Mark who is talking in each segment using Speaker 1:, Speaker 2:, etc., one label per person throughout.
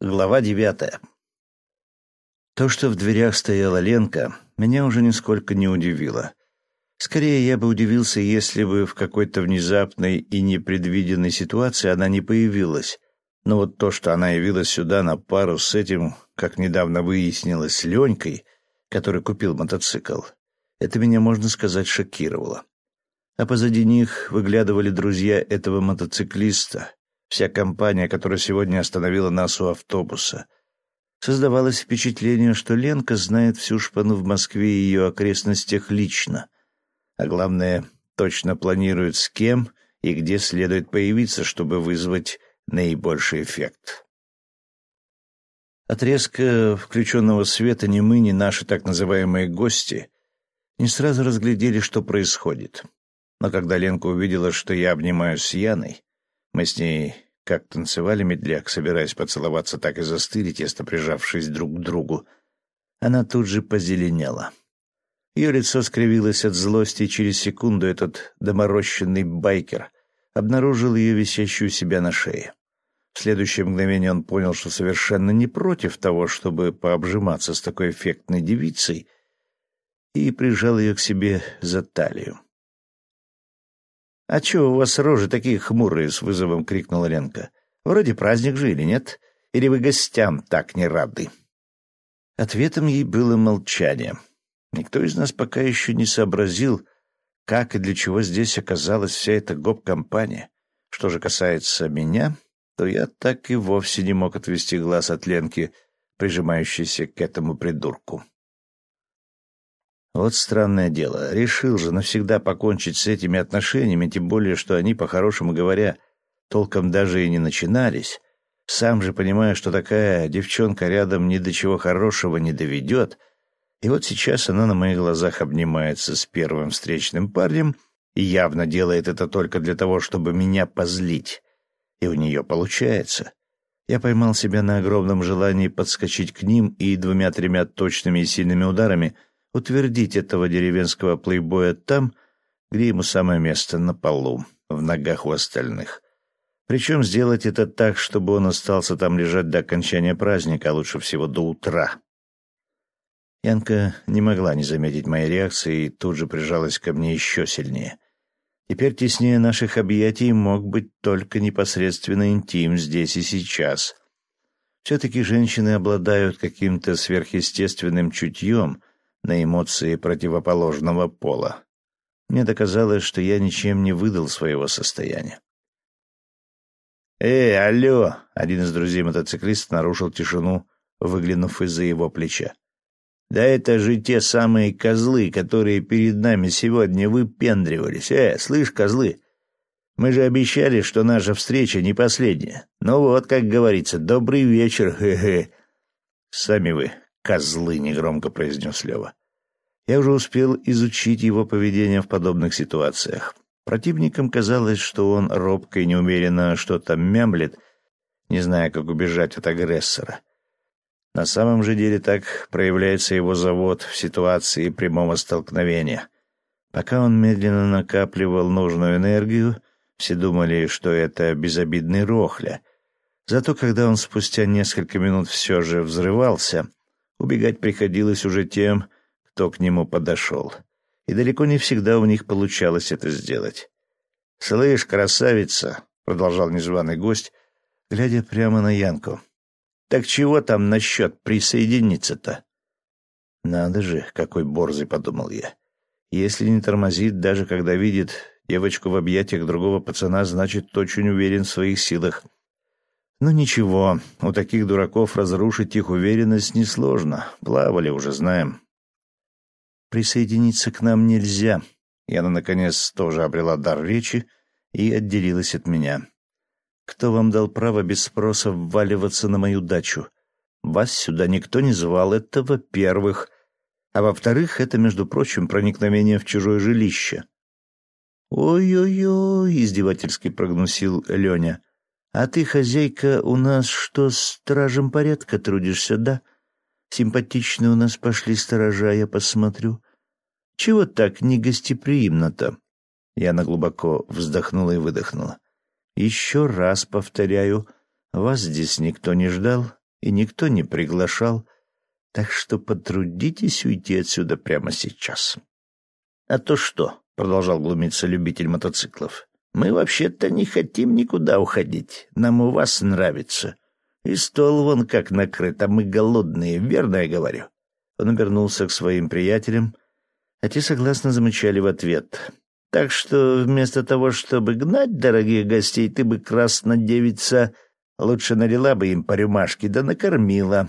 Speaker 1: Глава девятая. То, что в дверях стояла Ленка, меня уже нисколько не удивило. Скорее, я бы удивился, если бы в какой-то внезапной и непредвиденной ситуации она не появилась. Но вот то, что она явилась сюда на пару с этим, как недавно выяснилось, Ленькой, который купил мотоцикл, это меня, можно сказать, шокировало. А позади них выглядывали друзья этого мотоциклиста, вся компания, которая сегодня остановила нас у автобуса. Создавалось впечатление, что Ленка знает всю шпану в Москве и ее окрестностях лично. А главное, точно планирует с кем и где следует появиться, чтобы вызвать наибольший эффект. От резко включенного света ни мы, ни наши так называемые гости не сразу разглядели, что происходит. Но когда Ленка увидела, что я обнимаюсь с Яной, мы с ней как танцевали медляк, собираясь поцеловаться, так и застыли, тесно прижавшись друг к другу. Она тут же позеленела. Ее лицо скривилось от злости, и через секунду этот доморощенный байкер обнаружил ее висящую себя на шее. В следующее мгновение он понял, что совершенно не против того, чтобы пообжиматься с такой эффектной девицей, и прижал ее к себе за талию. «А чего у вас рожи такие хмурые?» — с вызовом крикнула Ленка. «Вроде праздник же или нет? Или вы гостям так не рады?» Ответом ей было молчание. Никто из нас пока еще не сообразил, как и для чего здесь оказалась вся эта гоп-компания. Что же касается меня, то я так и вовсе не мог отвести глаз от Ленки, прижимающейся к этому придурку. Вот странное дело. Решил же навсегда покончить с этими отношениями, тем более, что они, по-хорошему говоря, толком даже и не начинались. Сам же понимаю, что такая девчонка рядом ни до чего хорошего не доведет. И вот сейчас она на моих глазах обнимается с первым встречным парнем и явно делает это только для того, чтобы меня позлить. И у нее получается. Я поймал себя на огромном желании подскочить к ним и двумя-тремя точными и сильными ударами — утвердить этого деревенского плейбоя там, где ему самое место на полу, в ногах у остальных. Причем сделать это так, чтобы он остался там лежать до окончания праздника, а лучше всего до утра. Янка не могла не заметить моей реакции и тут же прижалась ко мне еще сильнее. Теперь теснее наших объятий мог быть только непосредственно интим здесь и сейчас. Все-таки женщины обладают каким-то сверхъестественным чутьем, на эмоции противоположного пола. Мне доказалось, что я ничем не выдал своего состояния. «Эй, алло!» — один из друзей мотоциклиста нарушил тишину, выглянув из-за его плеча. «Да это же те самые козлы, которые перед нами сегодня выпендривались. Э, слышь, козлы, мы же обещали, что наша встреча не последняя. Ну вот, как говорится, добрый вечер, хе-хе». «Сами вы, козлы!» — негромко произнес Лева. Я уже успел изучить его поведение в подобных ситуациях. Противникам казалось, что он робко и неуверенно что-то мямлет, не зная, как убежать от агрессора. На самом же деле так проявляется его завод в ситуации прямого столкновения. Пока он медленно накапливал нужную энергию, все думали, что это безобидный рохля. Зато когда он спустя несколько минут все же взрывался, Убегать приходилось уже тем, кто к нему подошел. И далеко не всегда у них получалось это сделать. «Слышь, красавица!» — продолжал незваный гость, глядя прямо на Янку. «Так чего там насчет присоединиться-то?» «Надо же, какой борзый!» — подумал я. «Если не тормозит, даже когда видит девочку в объятиях другого пацана, значит, очень уверен в своих силах. Ну ничего, у таких дураков разрушить их уверенность несложно. Плавали уже, знаем. Присоединиться к нам нельзя. Яна, наконец, тоже обрела дар речи и отделилась от меня. Кто вам дал право без спроса вваливаться на мою дачу? Вас сюда никто не звал, это во-первых. А во-вторых, это, между прочим, проникновение в чужое жилище. «Ой-ой-ой», — издевательски прогнусил Леня. А ты, хозяйка, у нас что, стражем порядка трудишься, да? Симпатичные у нас пошли сторожа, я посмотрю. Чего так негостеприимно-то? Яна глубоко вздохнула и выдохнула. Еще раз повторяю, вас здесь никто не ждал, и никто не приглашал, так что потрудитесь уйти отсюда прямо сейчас. — А то что? — продолжал глумиться любитель мотоциклов. — Мы вообще-то не хотим никуда уходить. Нам у вас нравится. И стол вон как накрыт, а мы голодные, верно я говорю? Он обернулся к своим приятелям, а те согласно замычали в ответ. Так что вместо того, чтобы гнать дорогих гостей, ты бы, красная девица, лучше налила бы им по рюмашке, да накормила.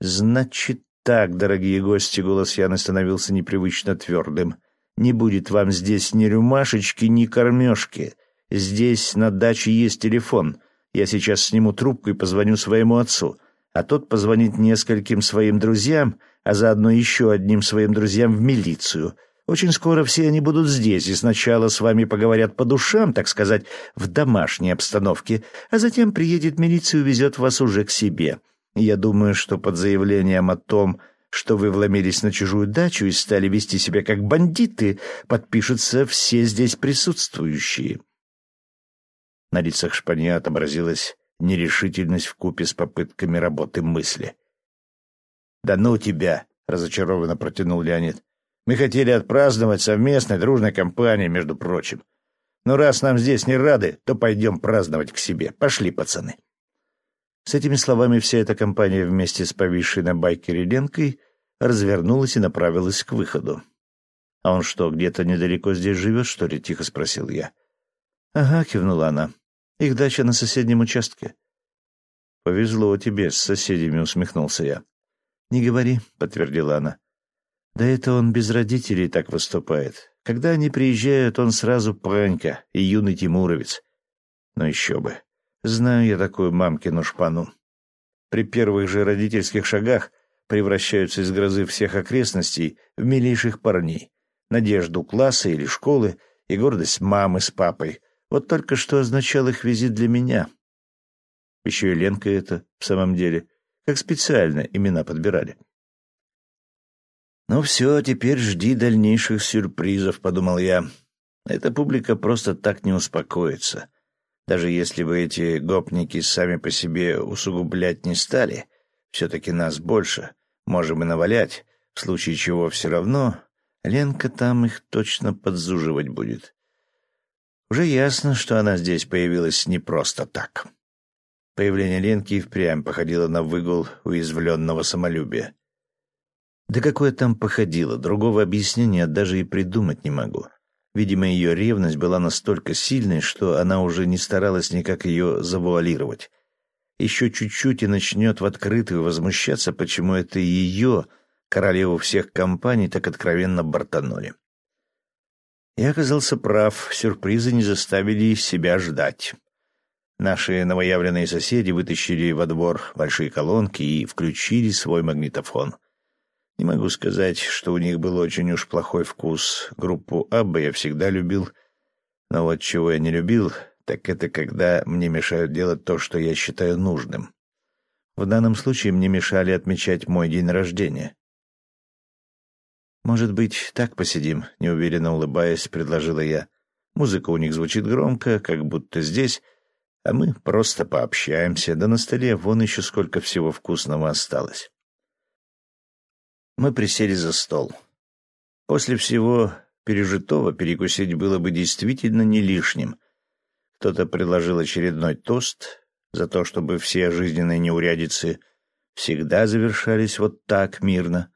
Speaker 1: Значит так, дорогие гости, голос Яны становился непривычно твердым. Не будет вам здесь ни рюмашечки, ни кормежки. Здесь на даче есть телефон. Я сейчас сниму трубку и позвоню своему отцу, а тот позвонит нескольким своим друзьям, а заодно еще одним своим друзьям в милицию — очень скоро все они будут здесь, и сначала с вами поговорят по душам, так сказать, в домашней обстановке, а затем приедет милиция и увезет вас уже к себе. Я думаю, что под заявлением о том, что вы вломились на чужую дачу и стали вести себя как бандиты, подпишутся все здесь присутствующие. На лицах шпанья отобразилась нерешительность в купе с попытками работы мысли. «Да ну тебя!» — разочарованно протянул Леонид. Мы хотели отпраздновать совместной дружной компанией, между прочим. Но раз нам здесь не рады, то пойдем праздновать к себе. Пошли, пацаны. С этими словами вся эта компания вместе с повисшей на байкере Ленкой развернулась и направилась к выходу. — А он что, где-то недалеко здесь живет, что ли? — тихо спросил я. — Ага, — кивнула она. — Их дача на соседнем участке. — Повезло тебе с соседями, — усмехнулся я. — Не говори, — подтвердила она. Да это он без родителей так выступает. Когда они приезжают, он сразу Панька и юный Тимуровец. Но еще бы. Знаю я такую мамкину шпану. При первых же родительских шагах превращаются из грозы всех окрестностей в милейших парней. Надежду класса или школы и гордость мамы с папой. Вот только что означал их визит для меня. Еще и Ленка это, в самом деле. Как специально имена подбирали. «Ну все, теперь жди дальнейших сюрпризов», — подумал я. «Эта публика просто так не успокоится. Даже если бы эти гопники сами по себе усугублять не стали, все-таки нас больше, можем и навалять, в случае чего все равно Ленка там их точно подзуживать будет. Уже ясно, что она здесь появилась не просто так». Появление Ленки и впрямь походило на выгул уязвленного самолюбия. Да какое там походило, другого объяснения даже и придумать не могу. Видимо, ее ревность была настолько сильной, что она уже не старалась никак ее завуалировать. Еще чуть-чуть и начнет в открытую возмущаться, почему это ее, королеву всех компаний, так откровенно бортанули. Я оказался прав, сюрпризы не заставили себя ждать. Наши новоявленные соседи вытащили во двор большие колонки и включили свой магнитофон — не могу сказать, что у них был очень уж плохой вкус. Группу Абба я всегда любил. Но вот чего я не любил, так это когда мне мешают делать то, что я считаю нужным. В данном случае мне мешали отмечать мой день рождения. «Может быть, так посидим?» — неуверенно улыбаясь, предложила я. Музыка у них звучит громко, как будто здесь, а мы просто пообщаемся, да на столе вон еще сколько всего вкусного осталось. Мы присели за стол. После всего пережитого перекусить было бы действительно не лишним. Кто-то предложил очередной тост за то, чтобы все жизненные неурядицы всегда завершались вот так мирно.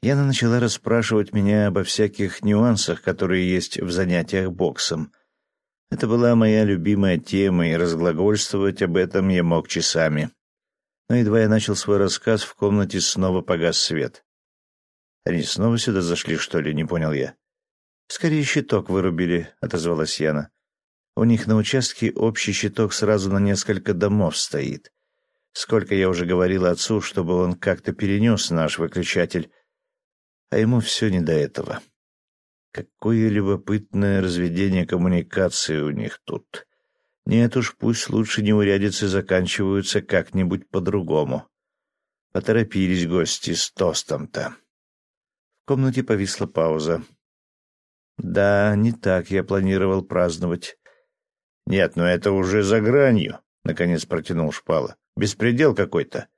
Speaker 1: Яна начала расспрашивать меня обо всяких нюансах, которые есть в занятиях боксом. Это была моя любимая тема, и разглагольствовать об этом я мог часами. Но едва я начал свой рассказ, в комнате снова погас свет. Они снова сюда зашли, что ли, не понял я. Скорее щиток вырубили, отозвалась Яна. У них на участке общий щиток сразу на несколько домов стоит. Сколько я уже говорила отцу, чтобы он как-то перенес наш выключатель, а ему все не до этого. Какое любопытное разведение коммуникации у них тут. Нет уж, пусть лучше неурядицы заканчиваются как-нибудь по-другому. Поторопились гости с тостом-то комнате повисла пауза. «Да, не так я планировал праздновать». «Нет, но это уже за гранью», — наконец протянул Шпала. Беспредел какой-то.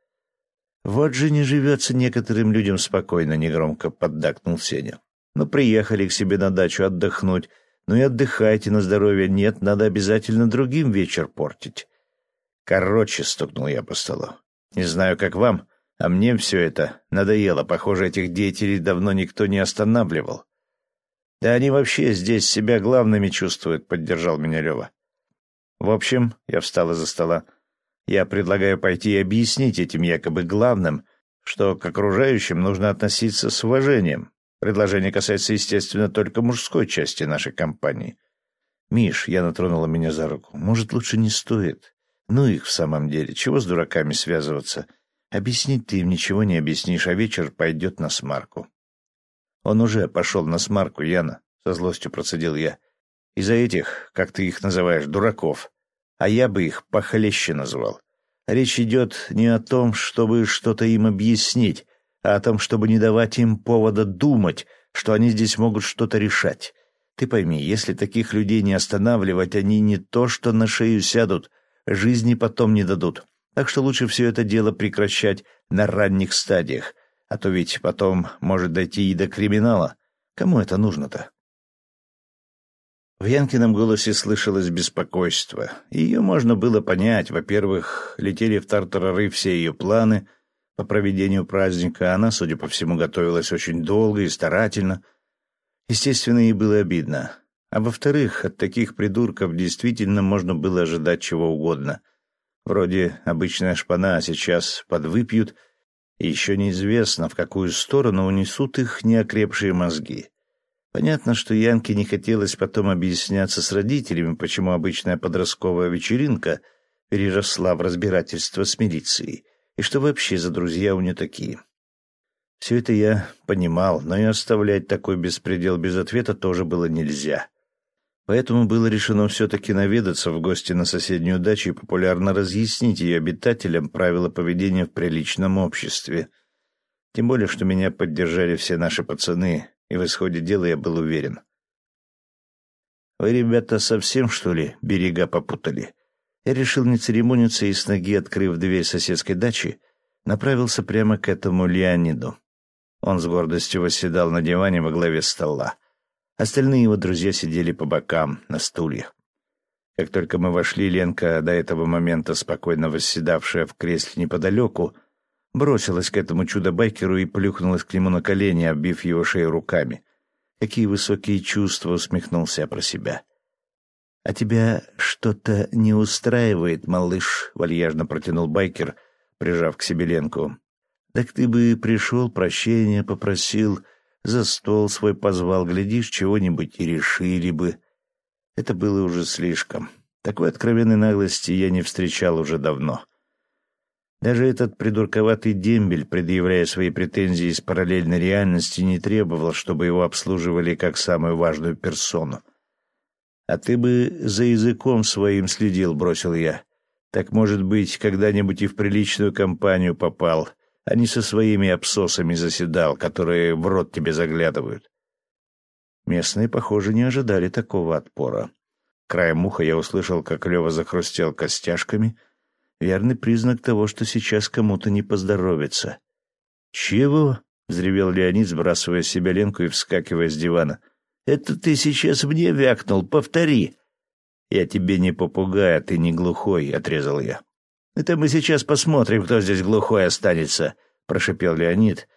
Speaker 1: Вот же не живется некоторым людям спокойно, негромко поддакнул Сеня. Ну, приехали к себе на дачу отдохнуть. Ну и отдыхайте на здоровье. Нет, надо обязательно другим вечер портить. Короче, стукнул я по столу. Не знаю, как вам, а мне все это надоело. Похоже, этих деятелей давно никто не останавливал. Да они вообще здесь себя главными чувствуют, поддержал меня Лева. В общем, я встал из-за стола. Я предлагаю пойти и объяснить этим якобы главным, что к окружающим нужно относиться с уважением. Предложение касается, естественно, только мужской части нашей компании. «Миш», — я натронула меня за руку, — «может, лучше не стоит? Ну их в самом деле, чего с дураками связываться? Объяснить ты им ничего не объяснишь, а вечер пойдет на смарку». «Он уже пошел на смарку, Яна», — со злостью процедил я. Из-за этих, как ты их называешь, дураков. А я бы их похлеще назвал. Речь идет не о том, чтобы что-то им объяснить, а о том, чтобы не давать им повода думать, что они здесь могут что-то решать. Ты пойми, если таких людей не останавливать, они не то что на шею сядут, жизни потом не дадут. Так что лучше все это дело прекращать на ранних стадиях, а то ведь потом может дойти и до криминала. Кому это нужно-то? В Янкином голосе слышалось беспокойство. Ее можно было понять. Во-первых, летели в тартарары все ее планы по проведению праздника. Она, судя по всему, готовилась очень долго и старательно. Естественно, ей было обидно. А во-вторых, от таких придурков действительно можно было ожидать чего угодно. Вроде обычная шпана, а сейчас подвыпьют, и еще неизвестно, в какую сторону унесут их неокрепшие мозги. Понятно, что Янке не хотелось потом объясняться с родителями, почему обычная подростковая вечеринка переросла в разбирательство с милицией, и что вообще за друзья у нее такие. Все это я понимал, но и оставлять такой беспредел без ответа тоже было нельзя. Поэтому было решено все-таки наведаться в гости на соседнюю дачу и популярно разъяснить ее обитателям правила поведения в приличном обществе. Тем более, что меня поддержали все наши пацаны, и в исходе дела я был уверен. «Вы, ребята, совсем, что ли, берега попутали?» Я решил не церемониться и с ноги, открыв дверь соседской дачи, направился прямо к этому Леониду. Он с гордостью восседал на диване во главе стола. Остальные его друзья сидели по бокам, на стульях. Как только мы вошли, Ленка, до этого момента спокойно восседавшая в кресле неподалеку, бросилась к этому чудо-байкеру и плюхнулась к нему на колени, оббив его шею руками. Какие высокие чувства, усмехнулся я про себя. — А тебя что-то не устраивает, малыш? — вальяжно протянул байкер, прижав к себе Ленку. — Так ты бы пришел, прощения попросил, за стол свой позвал, глядишь, чего-нибудь и решили бы. Это было уже слишком. Такой откровенной наглости я не встречал уже давно. Даже этот придурковатый дембель, предъявляя свои претензии из параллельной реальности, не требовал, чтобы его обслуживали как самую важную персону. «А ты бы за языком своим следил», — бросил я. «Так, может быть, когда-нибудь и в приличную компанию попал, а не со своими обсосами заседал, которые в рот тебе заглядывают». Местные, похоже, не ожидали такого отпора. Краем уха я услышал, как Лева захрустел костяшками — Верный признак того, что сейчас кому-то не поздоровится. «Чего?» — взревел Леонид, сбрасывая с себя Ленку и вскакивая с дивана. «Это ты сейчас мне вякнул, повтори!» «Я тебе не попугай, а ты не глухой», — отрезал я. «Это мы сейчас посмотрим, кто здесь глухой останется», — прошипел Леонид.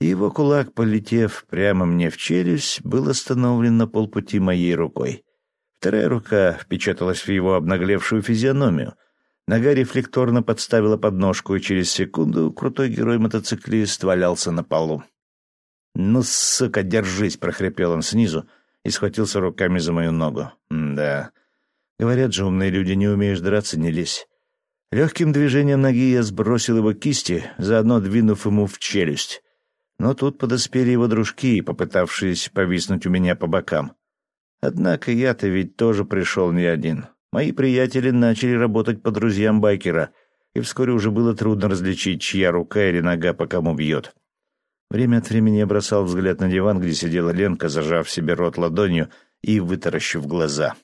Speaker 1: И его кулак, полетев прямо мне в челюсть, был остановлен на полпути моей рукой. Вторая рука впечаталась в его обнаглевшую физиономию — Нога рефлекторно подставила подножку, и через секунду крутой герой-мотоциклист валялся на полу. «Ну, сука, держись!» — прохрипел он снизу и схватился руками за мою ногу. «Да. Говорят же, умные люди, не умеешь драться, не лезь». Легким движением ноги я сбросил его кисти, заодно двинув ему в челюсть. Но тут подоспели его дружки, попытавшись повиснуть у меня по бокам. Однако я-то ведь тоже пришел не один. Мои приятели начали работать по друзьям байкера, и вскоре уже было трудно различить, чья рука или нога по кому бьет. Время от времени я бросал взгляд на диван, где сидела Ленка, зажав себе рот ладонью и вытаращив глаза.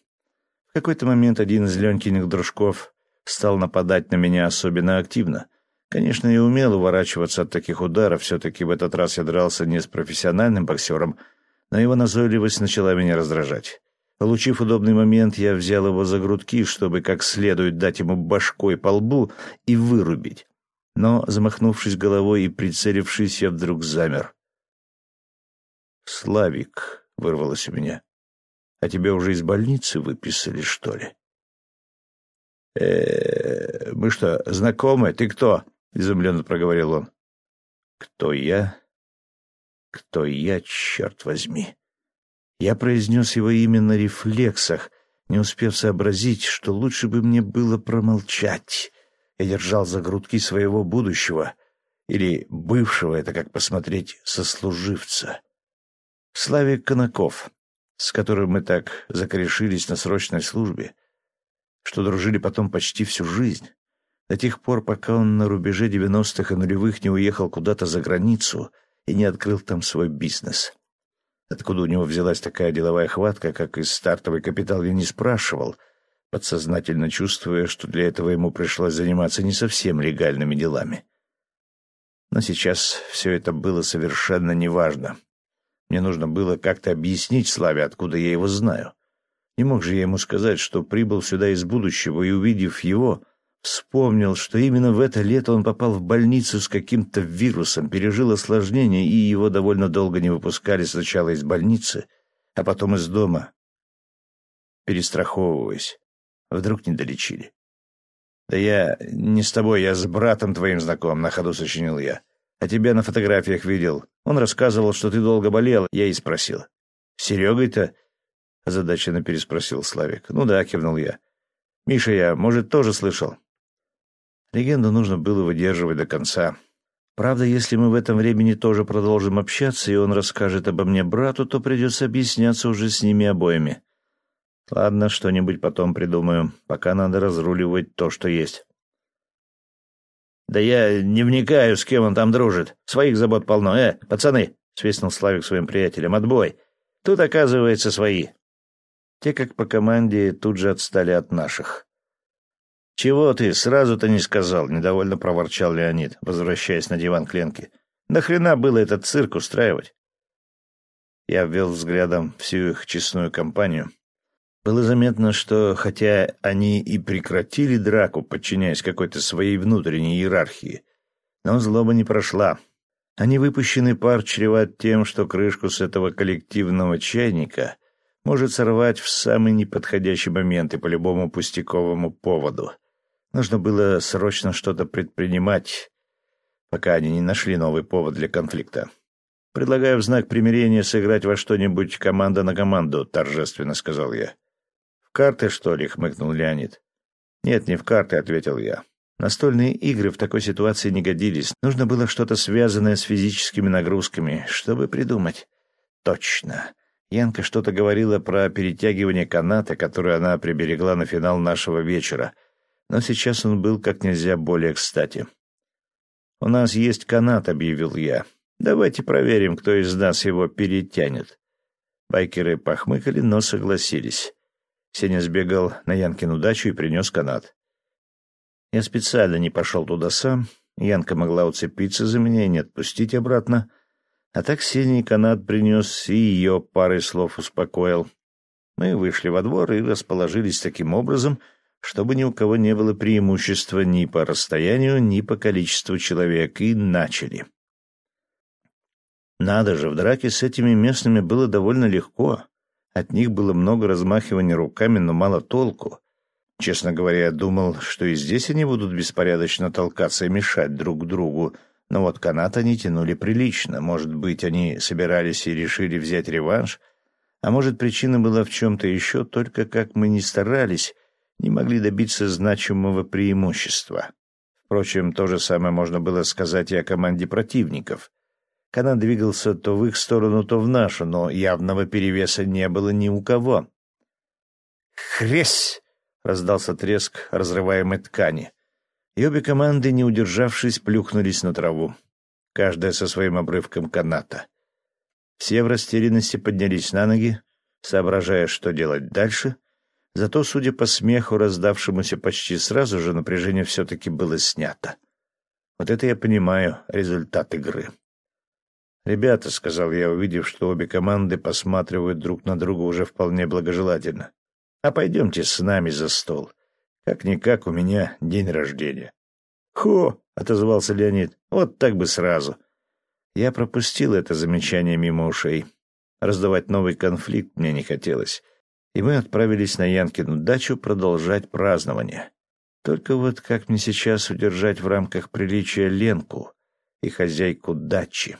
Speaker 1: В какой-то момент один из Ленкиных дружков стал нападать на меня особенно активно. Конечно, я умел уворачиваться от таких ударов, все-таки в этот раз я дрался не с профессиональным боксером, но его назойливость начала меня раздражать. Получив удобный момент, я взял его за грудки, чтобы как следует дать ему башкой по лбу и вырубить. Но, замахнувшись головой и прицелившись, я вдруг замер. «Славик», — вырвалось у меня, — «а тебя уже из больницы выписали, что ли?» э мы что, знакомы? Ты кто?» — изумленно проговорил он. «Кто я? Кто я, черт возьми?» Я произнес его имя на рефлексах, не успев сообразить, что лучше бы мне было промолчать. Я держал за грудки своего будущего, или бывшего, это как посмотреть, сослуживца. Славик Конаков, с которым мы так закорешились на срочной службе, что дружили потом почти всю жизнь, до тех пор, пока он на рубеже девяностых и нулевых не уехал куда-то за границу и не открыл там свой бизнес. Откуда у него взялась такая деловая хватка, как из стартовый капитал, я не спрашивал, подсознательно чувствуя, что для этого ему пришлось заниматься не совсем легальными делами. Но сейчас все это было совершенно неважно. Мне нужно было как-то объяснить Славе, откуда я его знаю. Не мог же я ему сказать, что прибыл сюда из будущего и, увидев его, Вспомнил, что именно в это лето он попал в больницу с каким-то вирусом, пережил осложнение, и его довольно долго не выпускали сначала из больницы, а потом из дома, перестраховываясь. Вдруг не долечили. «Да я не с тобой, я с братом твоим знаком», — на ходу сочинил я. «А тебя на фотографиях видел. Он рассказывал, что ты долго болел. Я и спросил. «Серегой-то?» — озадаченно переспросил Славик. «Ну да», — кивнул я. «Миша я, может, тоже слышал?» Легенду нужно было выдерживать до конца. Правда, если мы в этом времени тоже продолжим общаться, и он расскажет обо мне брату, то придется объясняться уже с ними обоими. Ладно, что-нибудь потом придумаю. Пока надо разруливать то, что есть. «Да я не вникаю, с кем он там дружит. Своих забот полно. Э, пацаны!» — свистнул Славик своим приятелям. «Отбой! Тут, оказывается, свои». Те, как по команде, тут же отстали от наших. «Чего ты сразу-то не сказал?» — недовольно проворчал Леонид, возвращаясь на диван к Ленке. «Нахрена было этот цирк устраивать?» Я ввел взглядом всю их честную компанию. Было заметно, что, хотя они и прекратили драку, подчиняясь какой-то своей внутренней иерархии, но злоба не прошла. Они выпущенный пар чреват тем, что крышку с этого коллективного чайника может сорвать в самый неподходящий момент и по любому пустяковому поводу. Нужно было срочно что-то предпринимать, пока они не нашли новый повод для конфликта. «Предлагаю в знак примирения сыграть во что-нибудь команда на команду», — торжественно сказал я. «В карты, что ли?» — хмыкнул Леонид. «Нет, не в карты», — ответил я. Настольные игры в такой ситуации не годились. Нужно было что-то связанное с физическими нагрузками, чтобы придумать. Точно. Янка что-то говорила про перетягивание каната, которое она приберегла на финал нашего вечера — но сейчас он был как нельзя более кстати. «У нас есть канат», — объявил я. «Давайте проверим, кто из нас его перетянет». Байкеры похмыкали, но согласились. Сеня сбегал на Янкину дачу и принес канат. Я специально не пошел туда сам. Янка могла уцепиться за меня и не отпустить обратно. А так Сеня канат принес и ее парой слов успокоил. Мы вышли во двор и расположились таким образом — чтобы ни у кого не было преимущества ни по расстоянию, ни по количеству человек, и начали. Надо же, в драке с этими местными было довольно легко. От них было много размахивания руками, но мало толку. Честно говоря, я думал, что и здесь они будут беспорядочно толкаться и мешать друг другу, но вот канат они тянули прилично. Может быть, они собирались и решили взять реванш, а может, причина была в чем-то еще, только как мы не старались, не могли добиться значимого преимущества. Впрочем, то же самое можно было сказать и о команде противников. Канат двигался то в их сторону, то в нашу, но явного перевеса не было ни у кого. «Хресь!» — раздался треск разрываемой ткани. И обе команды, не удержавшись, плюхнулись на траву, каждая со своим обрывком каната. Все в растерянности поднялись на ноги, соображая, что делать дальше, Зато, судя по смеху, раздавшемуся почти сразу же, напряжение все-таки было снято. Вот это я понимаю результат игры. «Ребята», — сказал я, увидев, что обе команды посматривают друг на друга уже вполне благожелательно, — «а пойдемте с нами за стол. Как-никак у меня день рождения». «Хо!» — отозвался Леонид. «Вот так бы сразу». Я пропустил это замечание мимо ушей. Раздавать новый конфликт мне не хотелось и мы отправились на Янкину дачу продолжать празднование. Только вот как мне сейчас удержать в рамках приличия Ленку и хозяйку дачи?